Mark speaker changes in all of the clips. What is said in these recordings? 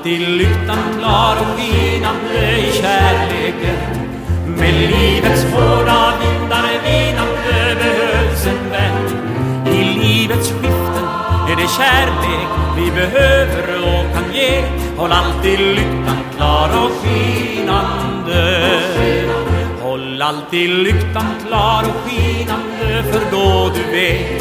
Speaker 1: alltid lyktan klar och skinande i kärleken. Med livets hårda vindar vinande behövs en vän. I livets skiften är det kärlek vi behöver och kan ge. Håll alltid lyktan klar och skinande. Håll alltid lyktan klar och skinande för då du vet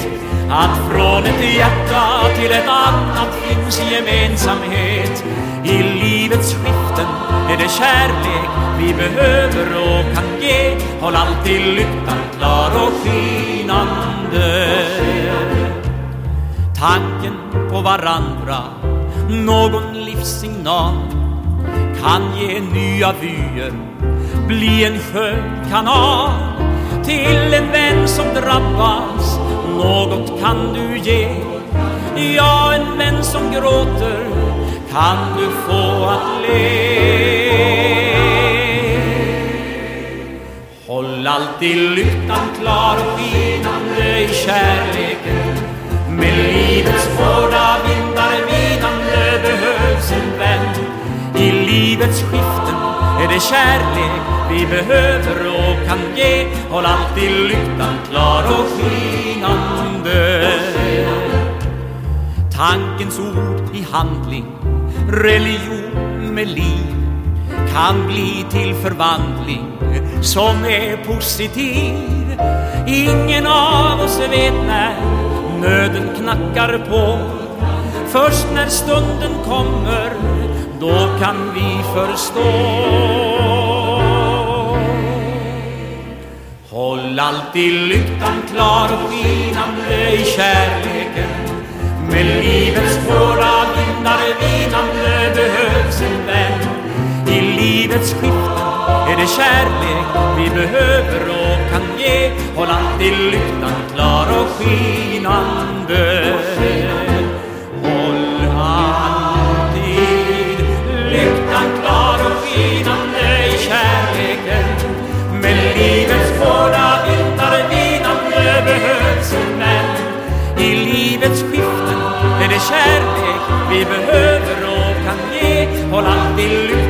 Speaker 1: att från ett hjärta till ett annat finns gemensamhet. I livets skiften är det kärlek vi behöver och kan ge. Håll alltid lyktan klar och skinande. Tanken på varandra, någon livssignal kan ge nya vyer, bli en skön kanal till en vän som drabbas. Något kan du ge, ja, en vän som gråter kan du få att le. Håll alltid lyktan klar och vinande i kärleken. Med livets hårda vindar vinande behövs en vän. I livets skiften är det kärlek vi behöver och kan ge. Håll alltid lyktan klar och skinande. Tankens ord i handling, religion med liv kan bli till förvandling som är positiv. Ingen av oss vet när nöden knackar på. Först när stunden kommer, då kan vi förstå. Alltid lyktan klar och skinande i kärleken. Med livets hårda vindar vinande behövs en vän. I livets skiften är det kärlek vi behöver och kan ge. Håll alltid lyktan klar och skinande. Vi behöver och kan ge. Håll alltid lyckan